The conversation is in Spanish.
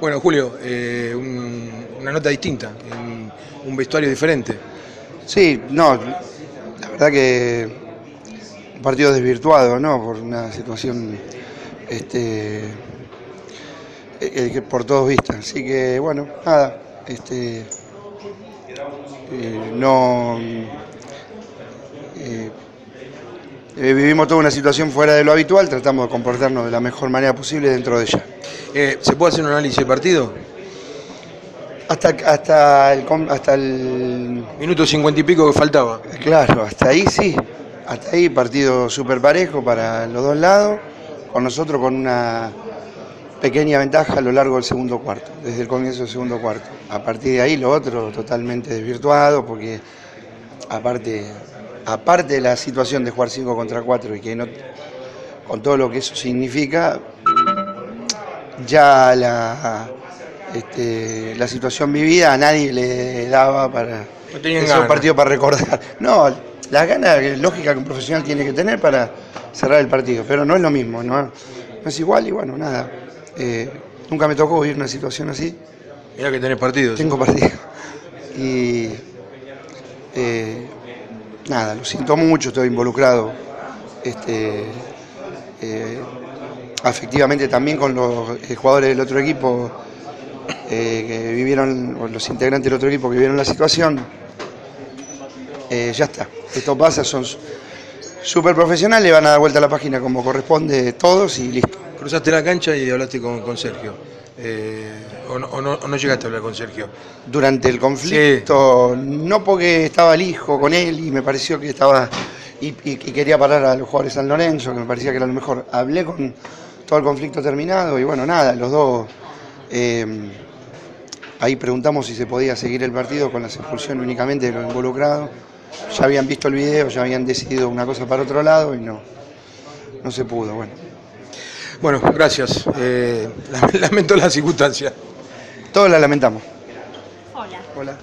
Bueno, Julio, eh, un- una nota distinta, un, vestuario diferente. Sí, no, la verdad que un partido desvirtuado, ¿no? Por una situación este, eh, que por todos vistas. Así que, bueno, nada, este, eh, no. eh, eh, vivimos toda una situación fuera de lo habitual, tratamos de comportarnos de la mejor manera posible dentro de ella. Eh, ¿Se puede hacer un análisis de partido? Hasta, hasta, el, hasta el Minuto cincuenta y pico que faltaba. Claro, hasta ahí sí. Hasta ahí partido súper parejo para los dos lados, con nosotros con una pequeña ventaja a lo largo del segundo cuarto, desde el comienzo del segundo cuarto. A partir de ahí lo otro totalmente desvirtuado, porque aparte, aparte de la situación de jugar 5 contra 4 y que no, con todo lo que eso significa, ya la, este, la situación vivida a nadie le daba para No es un ganas. partido para recordar. No, la gana lógica que un profesional tiene que tener para cerrar el partido, pero no es lo mismo, no, no es igual y bueno, nada. Eh, nunca me tocó vivir una situación así, Mirá que tenés partidos. tengo partido. Y eh, nada, lo siento mucho, estoy involucrado este, eh, afectivamente también con los eh, jugadores del otro equipo eh, que vivieron, o los integrantes del otro equipo que vivieron la situación. Ya está, esto pasa, son súper profesionales, van a dar vuelta a la página como corresponde todos y listo. Cruzaste la cancha y hablaste con, con Sergio. Eh, o, no, o no- o no llegaste a hablar con Sergio? durante el conflicto, no porque estaba el hijo con él y me pareció que estaba y, y- y quería parar a los jugadores de San Lorenzo, que me parecía que era lo mejor. Hablé con todo el conflicto terminado y bueno, nada, los dos eh, ahí preguntamos si se podía seguir el partido con la expulsión únicamente de los involucrados. Ya habían visto el video, ya habían decidido una cosa para otro lado y no, no se pudo. Bueno, Bueno, gracias. Eh, lamento la circunstancia. todos la lamentamos. Hola. Hola.